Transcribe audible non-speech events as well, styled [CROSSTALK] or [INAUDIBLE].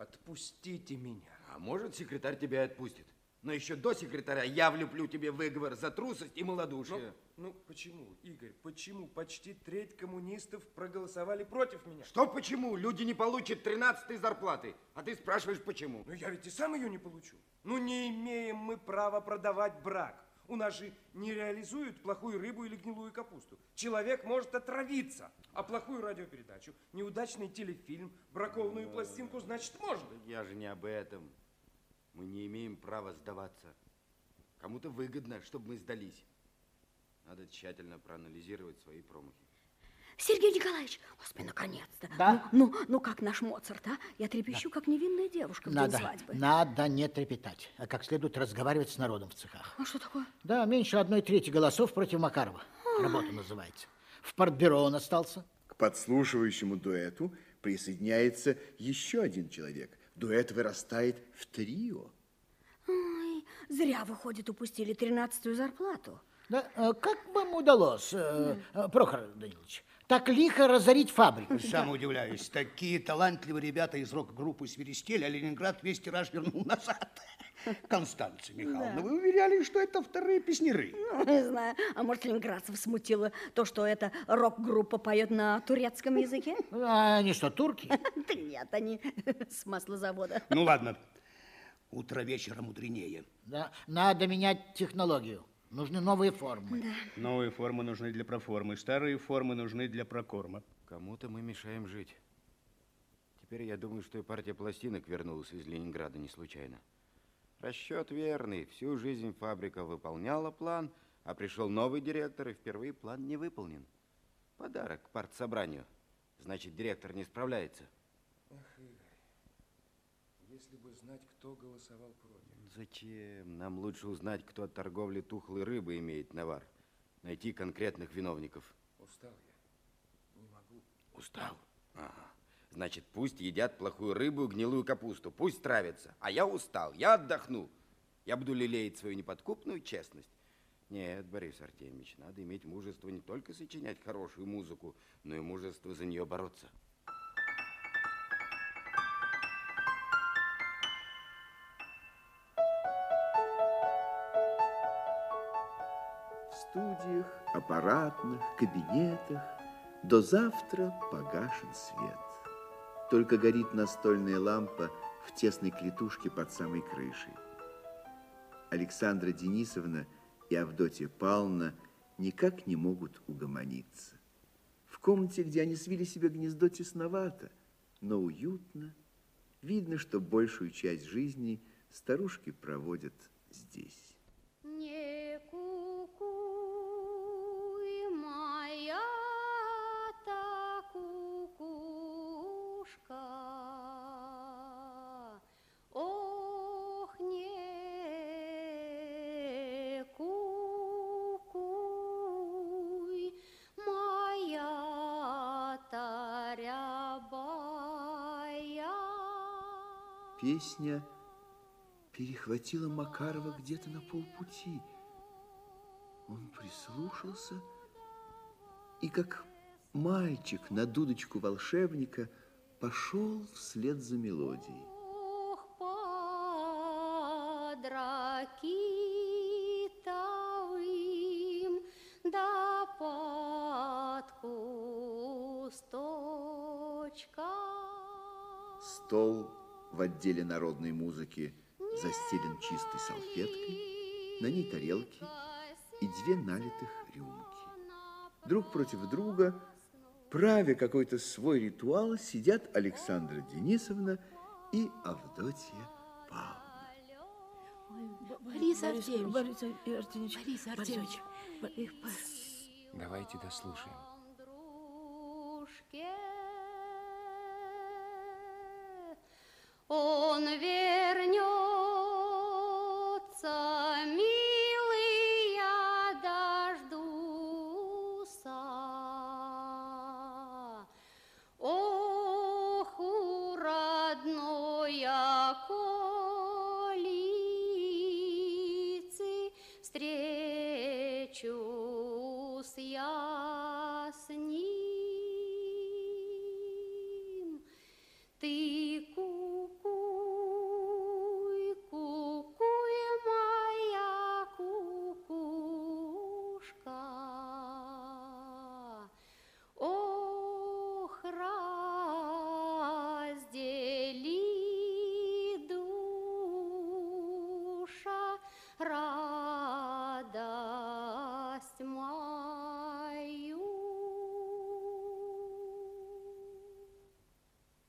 Отпустите меня. А может, секретарь тебя отпустит. Но еще до секретаря я влеплю тебе выговор за трусость и малодушие. Ну, ну почему, Игорь, почему почти треть коммунистов проголосовали против меня? Что почему? Люди не получат 13 зарплаты. А ты спрашиваешь, почему? Ну, я ведь и сам ее не получу. Ну, не имеем мы права продавать брак. У нас же не реализуют плохую рыбу или гнилую капусту. Человек может отравиться, а плохую радиопередачу, неудачный телефильм, бракованную пластинку, значит, можно. Я же не об этом. Мы не имеем права сдаваться. Кому-то выгодно, чтобы мы сдались. Надо тщательно проанализировать свои промахи. Сергей Николаевич, господи, наконец-то. Да? Ну, ну, ну, как наш Моцарт, а? Я трепещу, как невинная девушка в Надо, день свадьбы. надо не трепетать, а как следует разговаривать с народом в цехах. А что такое? Да, меньше одной трети голосов против Макарова. Работа называется. В партбюро он остался. К подслушивающему дуэту присоединяется еще один человек. Дуэт вырастает в трио. Ой, зря, выходит, упустили тринадцатую зарплату. Да, э, как вам удалось, э, э, Прохор Данилович, так лихо разорить фабрику? Сам удивляюсь. Такие талантливые ребята из рок-группы свиристели, а Ленинград весь тираж вернул назад. Констанция Михайловна, вы уверяли, что это вторые песняры. Ну, не знаю, а может, ленинградцев смутило то, что эта рок-группа поет на турецком языке? А они что, турки? [LAUGHS] Да нет, они [LAUGHS] с маслозавода. Ну ладно, утро вечера мудренее. Да, надо менять технологию. Нужны новые формы. Новые формы нужны для проформы, старые формы нужны для прокорма. Кому-то мы мешаем жить. Теперь я думаю, что и партия пластинок вернулась из Ленинграда не случайно. Расчет верный. Всю жизнь фабрика выполняла план, а пришел новый директор, и впервые план не выполнен. Подарок партсобранию. Значит, директор не справляется. Ах, Игорь, если бы знать, кто голосовал против. Зачем? Нам лучше узнать, кто от торговли тухлой рыбы имеет навар. Найти конкретных виновников. Устал я. Не могу. Устал? Ага. Значит, пусть едят плохую рыбу и гнилую капусту. Пусть травятся. А я устал, я отдохну. Я буду лелеять свою неподкупную честность. Нет, Борис Артемьевич, надо иметь мужество не только сочинять хорошую музыку, но и мужество за нее бороться. Студиях, аппаратных, кабинетах до завтра погашен свет. Только горит настольная лампа в тесной клетушке под самой крышей. Александра Денисовна и Авдотья Павловна никак не могут угомониться. В комнате, где они свили себе гнездо, тесновато, но уютно. Видно, что большую часть жизни старушки проводят здесь. Песня перехватила Макарова где-то на полпути. Он прислушался и, как мальчик на дудочку волшебника, пошел вслед за мелодией. Ох, под ракитовым, да под кусточком. Стол в отделе народной музыки застелен чистой салфеткой, на ней тарелки и две налитых рюмки. Друг против друга, правя какой-то свой ритуал, сидят Александра Денисовна и Авдотья Павловна. Борис Артемьевич. Борис Артемьевич. Борис Артемьевич. Давайте дослушаем. choose the